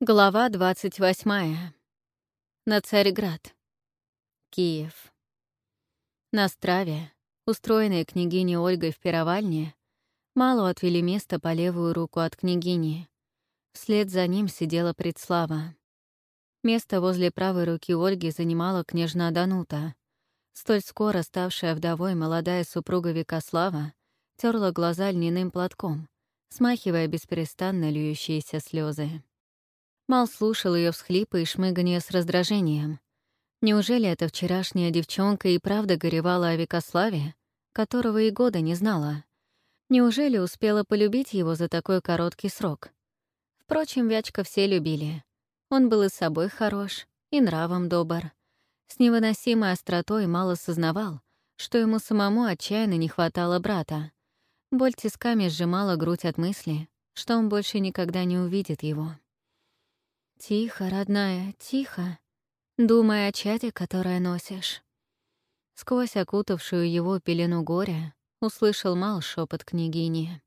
Глава 28. На Царьград. Киев. На страве, устроенной княгиней Ольгой в пировальне, Малу отвели место по левую руку от княгини. Вслед за ним сидела предслава. Место возле правой руки Ольги занимала княжна Данута. Столь скоро ставшая вдовой молодая супруга Викослава терла глаза льняным платком, смахивая бесперестанно льющиеся слезы. Мал слушал ее всхлипы и шмыганье с раздражением. Неужели эта вчерашняя девчонка и правда горевала о Викославе, которого и года не знала? Неужели успела полюбить его за такой короткий срок? Впрочем, Вячка все любили. Он был и собой хорош, и нравом добр. С невыносимой остротой мало сознавал, что ему самому отчаянно не хватало брата. Боль тисками сжимала грудь от мысли, что он больше никогда не увидит его. «Тихо, родная, тихо. Думай о чате, которое носишь». Сквозь окутавшую его пелену горя услышал мал шепот княгини.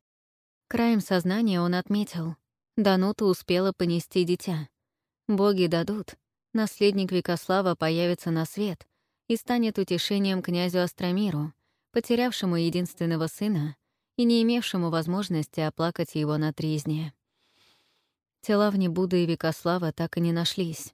Краем сознания он отметил. Данута успела понести дитя. Боги дадут. Наследник Викослава появится на свет и станет утешением князю Астромиру, потерявшему единственного сына и не имевшему возможности оплакать его на тризне. Тела в Небуда и Викослава так и не нашлись.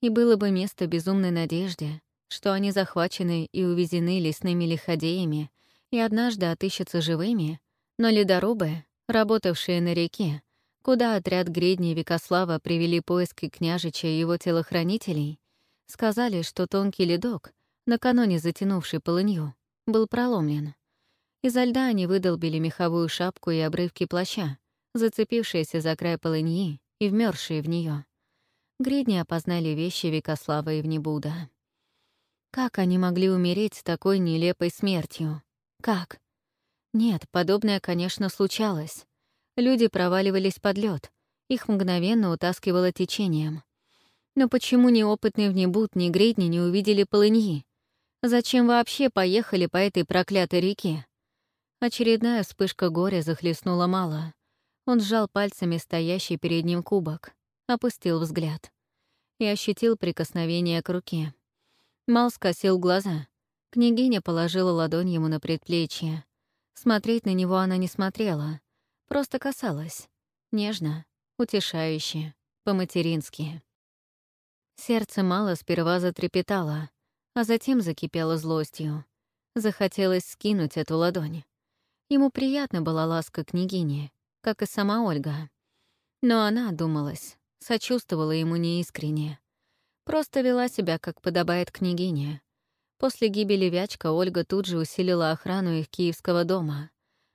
И было бы место безумной надежде, что они захвачены и увезены лесными лиходеями и однажды отыщутся живыми, но ледорубы, работавшие на реке, куда отряд гредни Викослава привели поиски княжича и его телохранителей, сказали, что тонкий ледок, накануне затянувший полынью, был проломлен. Изо льда они выдолбили меховую шапку и обрывки плаща, зацепившиеся за край полыньи и вмерзшие в нее. Гридни опознали вещи Викослава и Внебуда. Как они могли умереть с такой нелепой смертью? Как? Нет, подобное, конечно, случалось. Люди проваливались под лед, их мгновенно утаскивало течением. Но почему ни опытный Внебуд, ни Гридни не увидели полыньи? Зачем вообще поехали по этой проклятой реке? Очередная вспышка горя захлестнула мало. Он сжал пальцами стоящий перед ним кубок, опустил взгляд и ощутил прикосновение к руке. Мал скосил глаза. Княгиня положила ладонь ему на предплечье. Смотреть на него она не смотрела, просто касалась. Нежно, утешающе, по-матерински. Сердце Мала сперва затрепетало, а затем закипело злостью. Захотелось скинуть эту ладонь. Ему приятна была ласка княгини, как и сама Ольга. Но она, думалась, сочувствовала ему неискренне. Просто вела себя, как подобает княгине. После гибели Вячка Ольга тут же усилила охрану их киевского дома.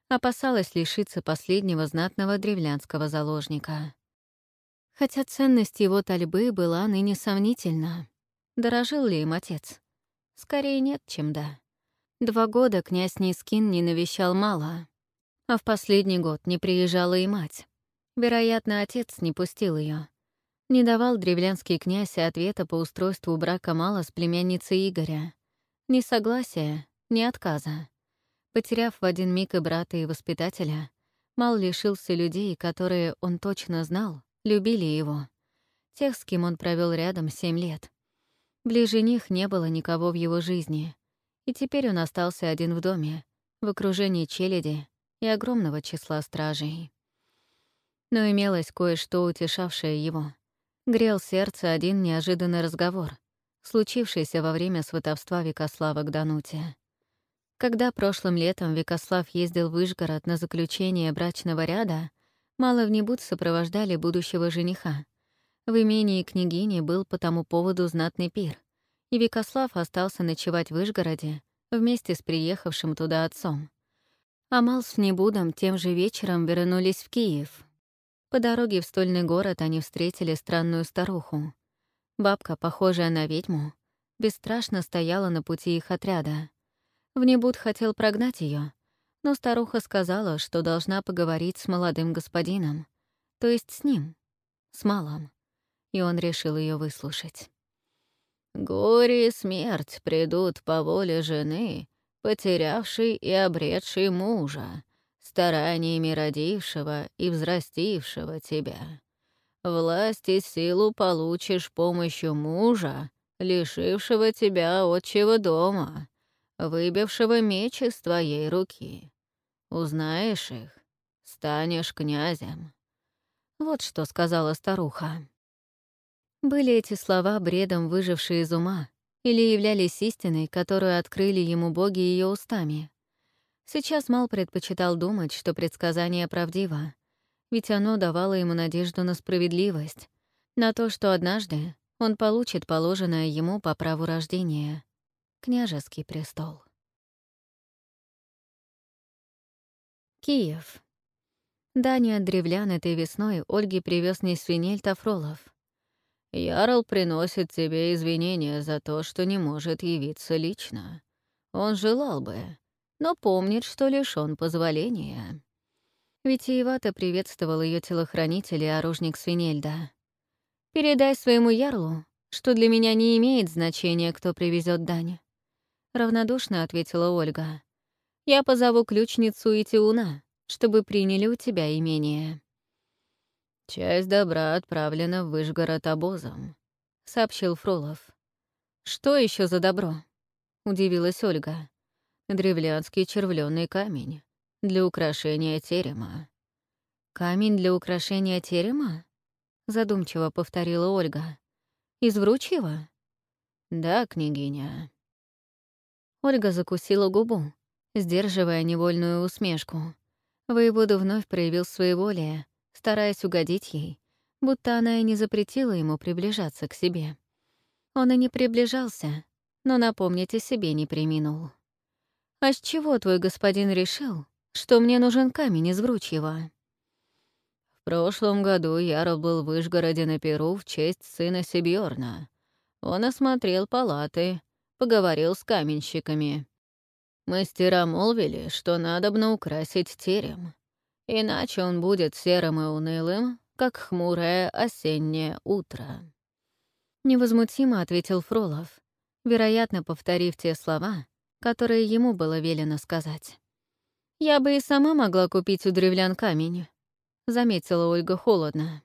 Опасалась лишиться последнего знатного древлянского заложника. Хотя ценность его тальбы была ныне сомнительна. Дорожил ли им отец? Скорее нет, чем да. Два года князь Нискин не навещал мало, а в последний год не приезжала и мать. Вероятно, отец не пустил ее. Не давал древлянский князь ответа по устройству брака Мала с племянницей Игоря. Ни согласия, ни отказа. Потеряв в один миг и брата, и воспитателя, Мал лишился людей, которые, он точно знал, любили его. Тех, с кем он провел рядом семь лет. Ближе них не было никого в его жизни. И теперь он остался один в доме, в окружении челяди, и огромного числа стражей. Но имелось кое-что, утешавшее его. Грел сердце один неожиданный разговор, случившийся во время сватовства Викослава к Дануте. Когда прошлым летом Викослав ездил в Вышгород на заключение брачного ряда, мало в небуд сопровождали будущего жениха. В имении княгини был по тому поводу знатный пир, и Викослав остался ночевать в Вышгороде вместе с приехавшим туда отцом. Амал с Небудом тем же вечером вернулись в Киев. По дороге в стольный город они встретили странную старуху. Бабка, похожая на ведьму, бесстрашно стояла на пути их отряда. Внебуд хотел прогнать ее, но старуха сказала, что должна поговорить с молодым господином, то есть с ним, с малым, и он решил ее выслушать. «Горе и смерть придут по воле жены, потерявший и обретший мужа, стараниями родившего и взрастившего тебя. власть и силу получишь помощью мужа, лишившего тебя отчего дома, выбившего меч из твоей руки. Узнаешь их, станешь князем». Вот что сказала старуха. Были эти слова бредом, выжившие из ума, или являлись истиной, которую открыли ему боги ее устами? Сейчас Мал предпочитал думать, что предсказание правдиво, ведь оно давало ему надежду на справедливость, на то, что однажды он получит положенное ему по праву рождения — княжеский престол. Киев. Дани от древлян этой весной Ольге привез не свинель Тафролов. «Ярл приносит тебе извинения за то, что не может явиться лично. Он желал бы, но помнит, что лишён позволения». Витиевато приветствовал ее телохранитель и оружник Свинельда. «Передай своему ярлу, что для меня не имеет значения, кто привезет дань», — равнодушно ответила Ольга. «Я позову ключницу и Тиуна, чтобы приняли у тебя имение». «Часть добра отправлена в Вышгород обозом», — сообщил Фролов. «Что еще за добро?» — удивилась Ольга. «Древлянский червленый камень для украшения терема». «Камень для украшения терема?» — задумчиво повторила Ольга. «Из вручьего?» «Да, княгиня». Ольга закусила губу, сдерживая невольную усмешку. Воевода вновь проявил своеволие, стараясь угодить ей, будто она и не запретила ему приближаться к себе. Он и не приближался, но напомнить о себе не приминул. «А с чего твой господин решил, что мне нужен камень из Вручьего?» «В прошлом году Ярл был в Вышгороде на Перу в честь сына Сибьорна. Он осмотрел палаты, поговорил с каменщиками. Мастера молвили, что надобно украсить терем, иначе он будет серым и унылым, как хмурое осеннее утро. Невозмутимо ответил Фролов, вероятно, повторив те слова, которые ему было велено сказать. «Я бы и сама могла купить у древлян камень», — заметила Ольга холодно.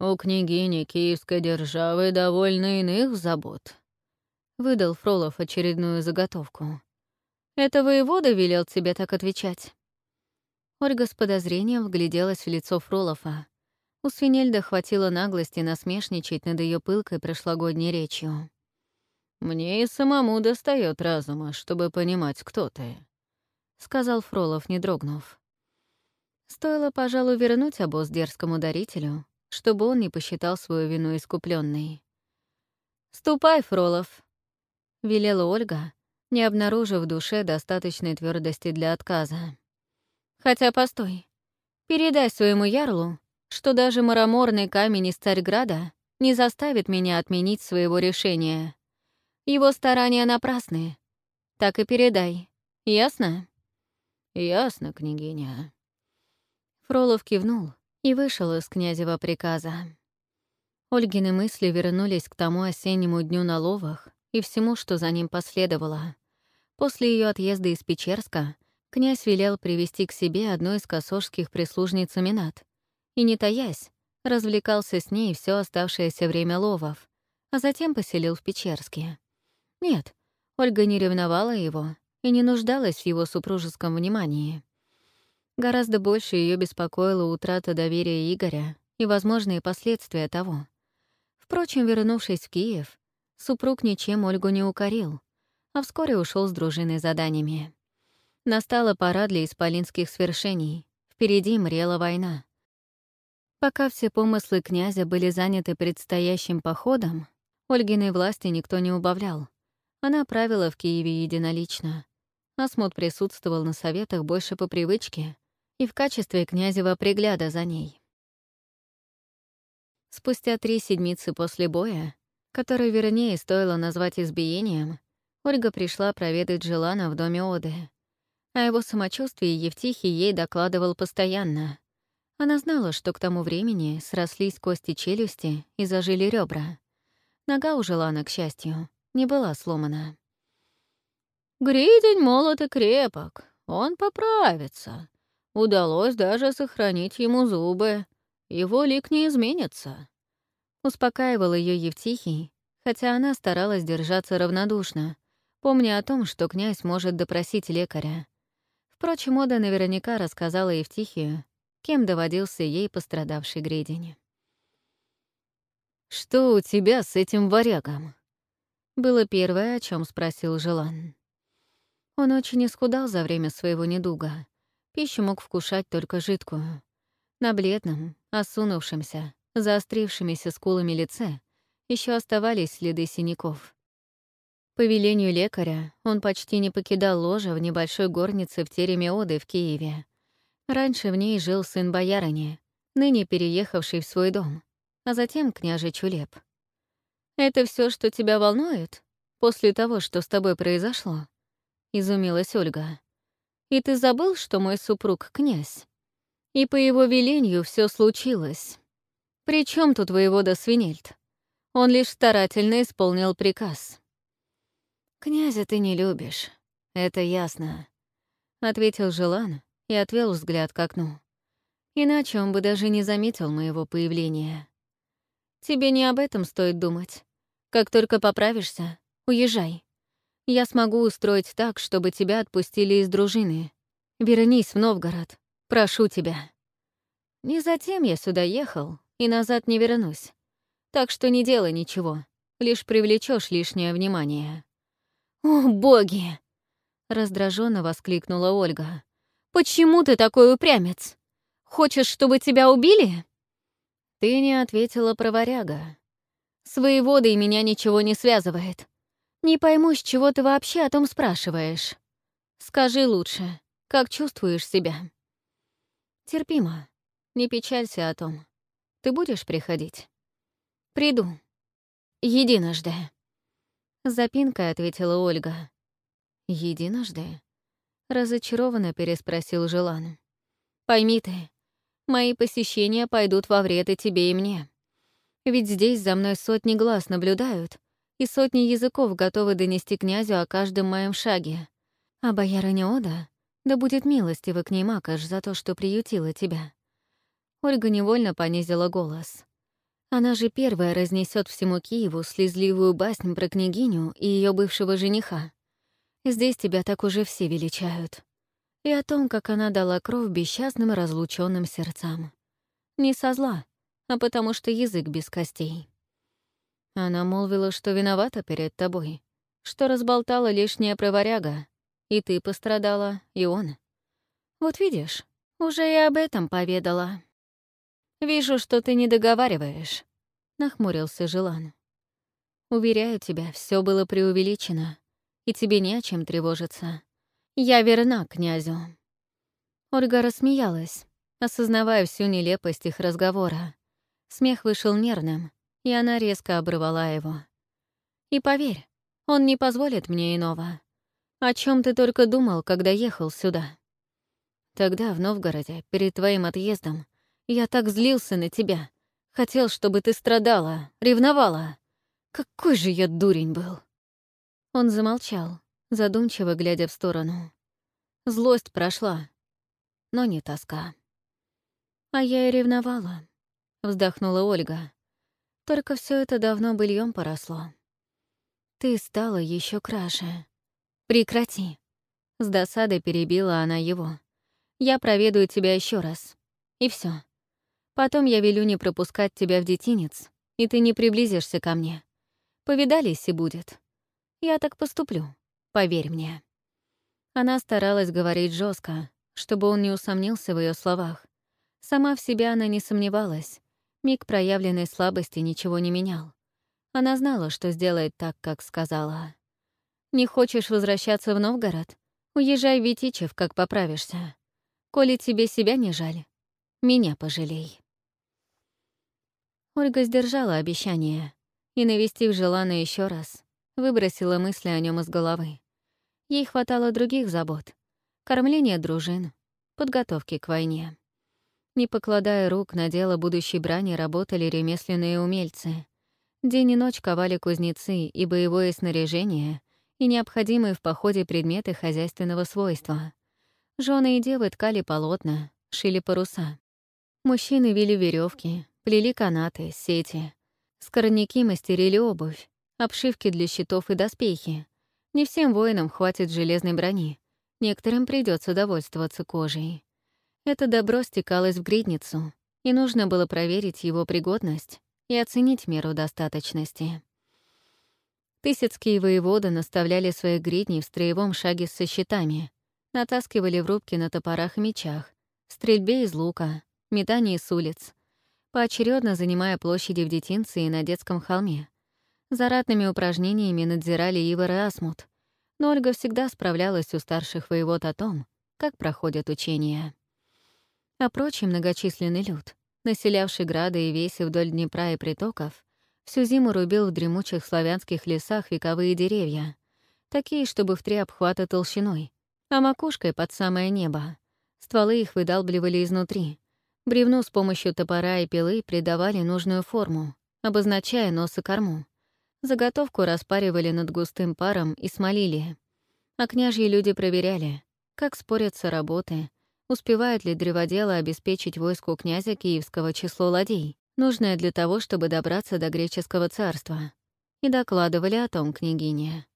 «У княгини Киевской державы довольно иных забот», — выдал Фролов очередную заготовку. Это воевода велел тебе так отвечать?» Ольга с подозрением вгляделась в лицо Фролофа. У Свинельда хватило наглости насмешничать над ее пылкой прошлогодней речью. «Мне и самому достает разума, чтобы понимать, кто ты», — сказал Фролов, не дрогнув. Стоило, пожалуй, вернуть обоз дерзкому дарителю, чтобы он не посчитал свою вину искупленной. «Ступай, Фролов», — велела Ольга, не обнаружив в душе достаточной твердости для отказа. «Хотя постой. Передай своему ярлу, что даже мраморный камень из Царьграда не заставит меня отменить своего решения. Его старания напрасны. Так и передай. Ясно?» «Ясно, княгиня». Фролов кивнул и вышел из князева приказа. Ольгины мысли вернулись к тому осеннему дню на ловах и всему, что за ним последовало. После ее отъезда из Печерска князь велел привести к себе одну из косожских прислужниц Аминат и, не таясь, развлекался с ней все оставшееся время ловов, а затем поселил в Печерске. Нет, Ольга не ревновала его и не нуждалась в его супружеском внимании. Гораздо больше ее беспокоила утрата доверия Игоря и возможные последствия того. Впрочем, вернувшись в Киев, супруг ничем Ольгу не укорил, а вскоре ушел с дружиной заданиями. Настала пора для исполинских свершений. Впереди мрела война. Пока все помыслы князя были заняты предстоящим походом, Ольгиной власти никто не убавлял. Она правила в Киеве единолично. Асмут присутствовал на советах больше по привычке и в качестве князева пригляда за ней. Спустя три седмицы после боя, который вернее стоило назвать избиением, Ольга пришла проведать Желана в доме Оды. О его самочувствии Евтихий ей докладывал постоянно. Она знала, что к тому времени срослись кости челюсти и зажили ребра. Нога у Желана, к счастью, не была сломана. «Гридень молод и крепок, он поправится. Удалось даже сохранить ему зубы, его лик не изменится. Успокаивал ее Евтихий, хотя она старалась держаться равнодушно, помня о том, что князь может допросить лекаря. Впрочем, Ода наверняка рассказала Евтихию, кем доводился ей пострадавший гридень. «Что у тебя с этим варягом?» Было первое, о чем спросил Желан. Он очень исхудал за время своего недуга. Пищу мог вкушать только жидкую. На бледном, осунувшемся, заострившимися скулами лице еще оставались следы синяков. По велению лекаря он почти не покидал ложа в небольшой горнице в тереме Оды в Киеве. Раньше в ней жил сын боярыни, ныне переехавший в свой дом, а затем княже Чулеп. «Это все, что тебя волнует? После того, что с тобой произошло?» — изумилась Ольга. «И ты забыл, что мой супруг — князь? И по его велению все случилось. При чем тут воевода Свинельд? Он лишь старательно исполнил приказ». «Князя ты не любишь, это ясно», — ответил Желан и отвел взгляд к окну. Иначе он бы даже не заметил моего появления. «Тебе не об этом стоит думать. Как только поправишься, уезжай. Я смогу устроить так, чтобы тебя отпустили из дружины. Вернись в Новгород. Прошу тебя. Не затем я сюда ехал и назад не вернусь. Так что не делай ничего, лишь привлечешь лишнее внимание. «О, боги!» — раздраженно воскликнула Ольга. «Почему ты такой упрямец? Хочешь, чтобы тебя убили?» «Ты не ответила про варяга. С воеводой меня ничего не связывает. Не пойму, с чего ты вообще о том спрашиваешь. Скажи лучше, как чувствуешь себя? Терпимо. Не печалься о том. Ты будешь приходить? Приду. Единожды. Запинкой ответила Ольга. Единожды? Разочарованно переспросил Желан. Пойми ты, мои посещения пойдут во вред и тебе, и мне. Ведь здесь за мной сотни глаз наблюдают, и сотни языков готовы донести князю о каждом моем шаге. А боярыня Ода, да будет милостива к ней Макаш за то, что приютила тебя. Ольга невольно понизила голос. Она же первая разнесет всему Киеву слезливую баснь про княгиню и ее бывшего жениха. Здесь тебя так уже все величают. И о том, как она дала кровь бесчастным разлученным сердцам. Не со зла, а потому что язык без костей. Она молвила, что виновата перед тобой, что разболтала лишнее про варяга, и ты пострадала, и он. Вот видишь, уже и об этом поведала. «Вижу, что ты не договариваешь, нахмурился Желан. «Уверяю тебя, все было преувеличено, и тебе не о чем тревожиться. Я верна князю». Ольга рассмеялась, осознавая всю нелепость их разговора. Смех вышел нервным, и она резко обрывала его. «И поверь, он не позволит мне иного. О чем ты только думал, когда ехал сюда?» Тогда, в Новгороде, перед твоим отъездом, я так злился на тебя. Хотел, чтобы ты страдала, ревновала. Какой же я дурень был!» Он замолчал, задумчиво глядя в сторону. Злость прошла, но не тоска. «А я и ревновала», — вздохнула Ольга. Только все это давно быльем поросло. Ты стала еще краше. Прекрати. С досадой перебила она его. Я проведаю тебя еще раз. И все. Потом я велю не пропускать тебя в детинец, и ты не приблизишься ко мне. Повидались и будет. Я так поступлю, поверь мне. Она старалась говорить жестко, чтобы он не усомнился в ее словах. Сама в себя она не сомневалась, Миг проявленной слабости ничего не менял. Она знала, что сделает так, как сказала. «Не хочешь возвращаться в Новгород? Уезжай в Витичев, как поправишься. Коли тебе себя не жаль, меня пожалей». Ольга сдержала обещание и, навестив Желана еще раз, выбросила мысли о нем из головы. Ей хватало других забот — кормления дружин, подготовки к войне. Не покладая рук на дело будущей брани, работали ремесленные умельцы. День и ночь ковали кузнецы и боевое снаряжение, и необходимые в походе предметы хозяйственного свойства. Жены и девы ткали полотна, шили паруса. Мужчины вели веревки, плели канаты, сети. Скорняки мастерили обувь, обшивки для щитов и доспехи. Не всем воинам хватит железной брони. Некоторым придется довольствоваться кожей. Это добро стекалось в гридницу, и нужно было проверить его пригодность и оценить меру достаточности. Тысяцкие воеводы наставляли своих гридней в строевом шаге со щитами, натаскивали в рубки на топорах и мечах, стрельбе из лука, метании с улиц, поочередно занимая площади в детинце и на детском холме. За ратными упражнениями надзирали Ивар и Асмут, но Ольга всегда справлялась у старших воевод о том, как проходят учения. А прочий многочисленный люд, населявший грады и веси вдоль Днепра и притоков, всю зиму рубил в дремучих славянских лесах вековые деревья, такие, чтобы в три обхвата толщиной, а макушкой под самое небо. Стволы их выдалбливали изнутри. Бревну с помощью топора и пилы придавали нужную форму, обозначая нос и корму. Заготовку распаривали над густым паром и смолили. А княжьи люди проверяли, как спорятся работы, успевает ли древодело обеспечить войску князя Киевского число ладей, нужное для того, чтобы добраться до греческого царства. И докладывали о том княгине.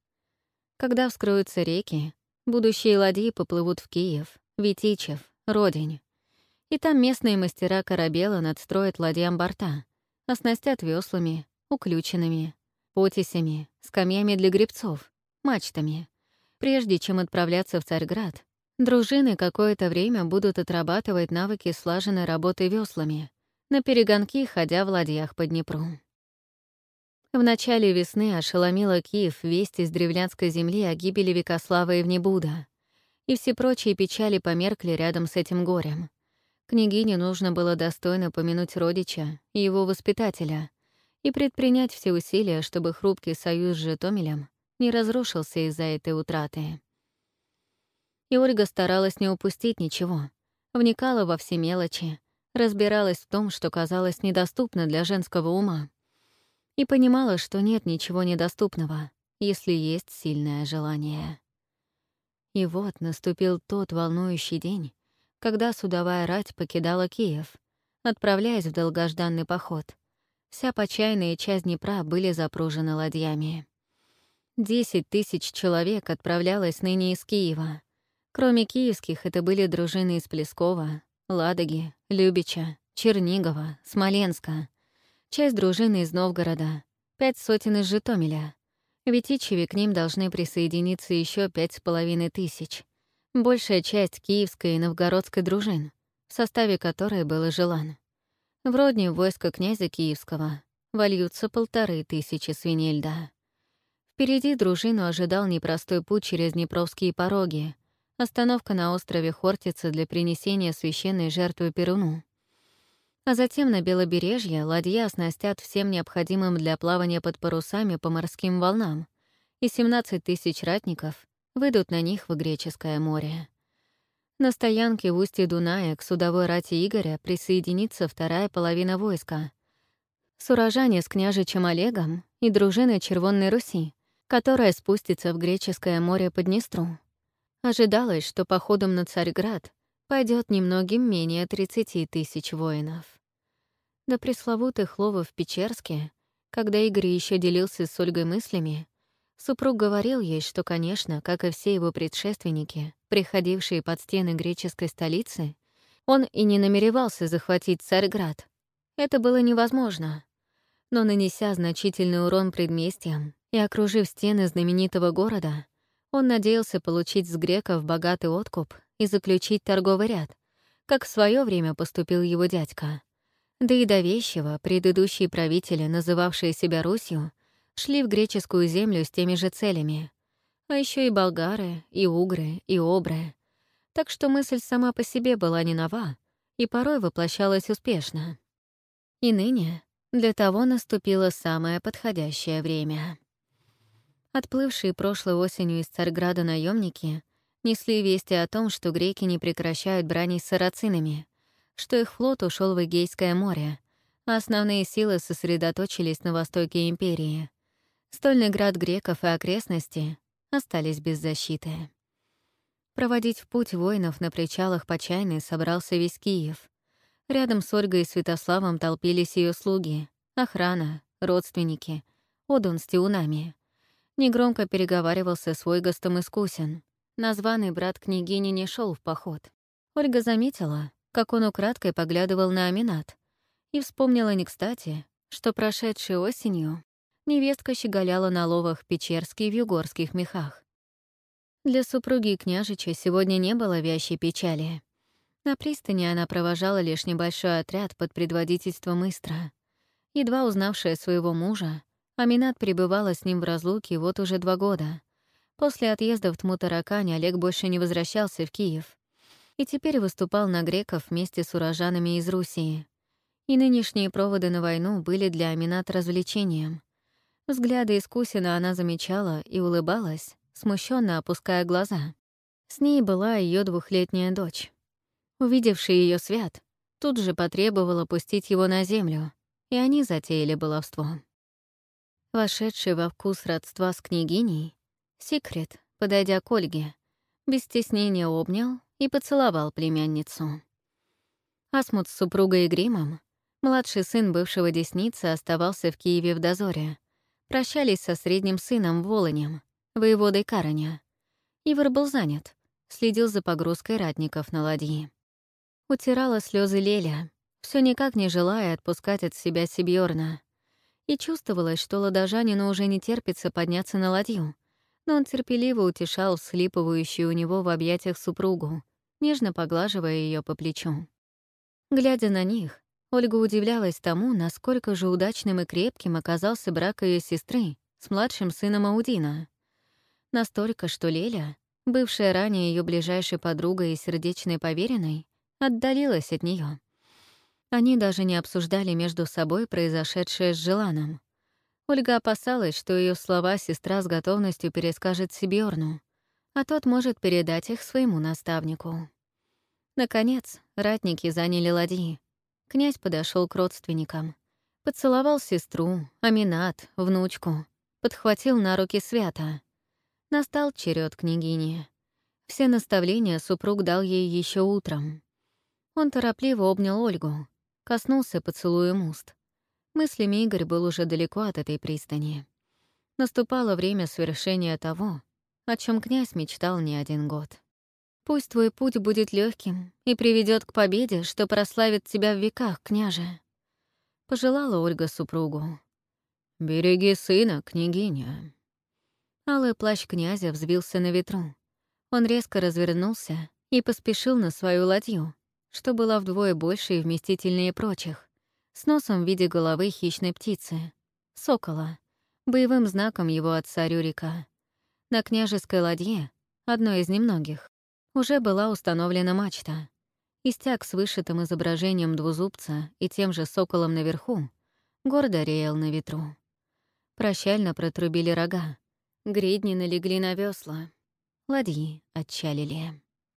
Когда вскроются реки, будущие ладьи поплывут в Киев, Витичев, Родень. И там местные мастера корабела надстроят ладьям борта, оснастят веслами, уключенными, потисями, скамьями для гребцов, мачтами. Прежде чем отправляться в Царьград, дружины какое-то время будут отрабатывать навыки слаженной работы веслами, на перегонки ходя в ладьях по Днепру. В начале весны ошеломила Киев весть из древлянской земли о гибели Викослава и Внебуда, и все прочие печали померкли рядом с этим горем. Княгине нужно было достойно помянуть родича и его воспитателя — и предпринять все усилия, чтобы хрупкий союз с Житомилем не разрушился из-за этой утраты. И Ольга старалась не упустить ничего, вникала во все мелочи, разбиралась в том, что казалось недоступно для женского ума, и понимала, что нет ничего недоступного, если есть сильное желание. И вот наступил тот волнующий день, когда судовая рать покидала Киев, отправляясь в долгожданный поход — Вся почайная часть Днепра были запружены ладьями. Десять тысяч человек отправлялось ныне из Киева. Кроме киевских, это были дружины из Плескова, Ладоги, Любича, Чернигова, Смоленска, часть дружины из Новгорода, пять сотен из Житомиля. В Витичеве к ним должны присоединиться еще пять с половиной тысяч. Большая часть киевской и новгородской дружин, в составе которой был и Желан. В родне войска князя Киевского вольются полторы тысячи свиней льда. Впереди дружину ожидал непростой путь через Днепровские пороги, остановка на острове Хортица для принесения священной жертвы Перуну. А затем на Белобережье ладья оснастят всем необходимым для плавания под парусами по морским волнам, и 17 тысяч ратников выйдут на них в Греческое море. На стоянке в устье Дуная к судовой рати Игоря присоединится вторая половина войска. Сурожане с княжичем Олегом и дружиной Червонной Руси, которая спустится в Греческое море по Днестру. Ожидалось, что походом на Царьград пойдет немногим менее 30 тысяч воинов. До пресловутых ловов в Печерске, когда Игорь еще делился с Ольгой мыслями, Супруг говорил ей, что, конечно, как и все его предшественники, приходившие под стены греческой столицы, он и не намеревался захватить Царьград. Это было невозможно. Но нанеся значительный урон предместьям и окружив стены знаменитого города, он надеялся получить с греков богатый откуп и заключить торговый ряд, как в свое время поступил его дядька. Да и до вещего предыдущие правители, называвшие себя Русью, шли в греческую землю с теми же целями. А еще и болгары, и угры, и обры. Так что мысль сама по себе была не нова и порой воплощалась успешно. И ныне для того наступило самое подходящее время. Отплывшие прошлой осенью из Царьграда наемники несли вести о том, что греки не прекращают брани с сарацинами, что их флот ушел в Эгейское море, а основные силы сосредоточились на востоке империи — Стольный град греков и окрестности остались без защиты. Проводить в путь воинов на причалах Почайны собрался весь Киев. Рядом с Ольгой и Святославом толпились ее слуги, охрана, родственники, Одун с тиунами. Негромко переговаривался с Ойгостом Искусин. Названный брат княгини не шел в поход. Ольга заметила, как он украдкой поглядывал на Аминат, и вспомнила не кстати, что прошедшей осенью невестка щеголяла на ловах Печерский в югорских мехах. Для супруги княжича сегодня не было вящей печали. На пристани она провожала лишь небольшой отряд под предводительством Истра. Едва узнавшая своего мужа, Аминат пребывала с ним в разлуке вот уже два года. После отъезда в Тмутаракань Олег больше не возвращался в Киев. И теперь выступал на греков вместе с урожанами из Руси. И нынешние проводы на войну были для Аминат развлечением. Взгляды искусина она замечала и улыбалась, смущенно опуская глаза. С ней была ее двухлетняя дочь. Увидевший ее свят, тут же потребовала пустить его на землю, и они затеяли баловство. Вошедший во вкус родства с княгиней, Секрет, подойдя к Ольге, без стеснения обнял и поцеловал племянницу. Асмут с супругой и гримом, младший сын бывшего десницы, оставался в Киеве в дозоре. Прощались со средним сыном Волонем, воеводой Караня. Ивар был занят, следил за погрузкой ратников на ладьи. Утирала слезы Леля, все никак не желая отпускать от себя Сибьорна. И чувствовалось, что ладожанину уже не терпится подняться на ладью, но он терпеливо утешал слипывающую у него в объятиях супругу, нежно поглаживая ее по плечу. Глядя на них, Ольга удивлялась тому, насколько же удачным и крепким оказался брак ее сестры с младшим сыном Аудина. Настолько, что Леля, бывшая ранее ее ближайшей подругой и сердечной поверенной, отдалилась от нее. Они даже не обсуждали между собой произошедшее с Желаном. Ольга опасалась, что ее слова сестра с готовностью перескажет Сибьорну, а тот может передать их своему наставнику. Наконец, ратники заняли ладьи, Князь подошел к родственникам. Поцеловал сестру, Аминат, внучку. Подхватил на руки свято. Настал черед княгини. Все наставления супруг дал ей еще утром. Он торопливо обнял Ольгу, коснулся поцелуем уст. Мыслями Игорь был уже далеко от этой пристани. Наступало время совершения того, о чем князь мечтал не один год. Пусть твой путь будет легким и приведет к победе, что прославит тебя в веках, княже. Пожелала Ольга супругу. «Береги сына, княгиня». Алый плащ князя взвился на ветру. Он резко развернулся и поспешил на свою ладью, что была вдвое больше и вместительнее прочих, с носом в виде головы хищной птицы, сокола, боевым знаком его отца Рюрика. На княжеской ладье, одной из немногих, уже была установлена мачта. Истяк с вышитым изображением двузубца и тем же соколом наверху гордо реял на ветру. Прощально протрубили рога, гридни налегли на весла, ладьи отчалили.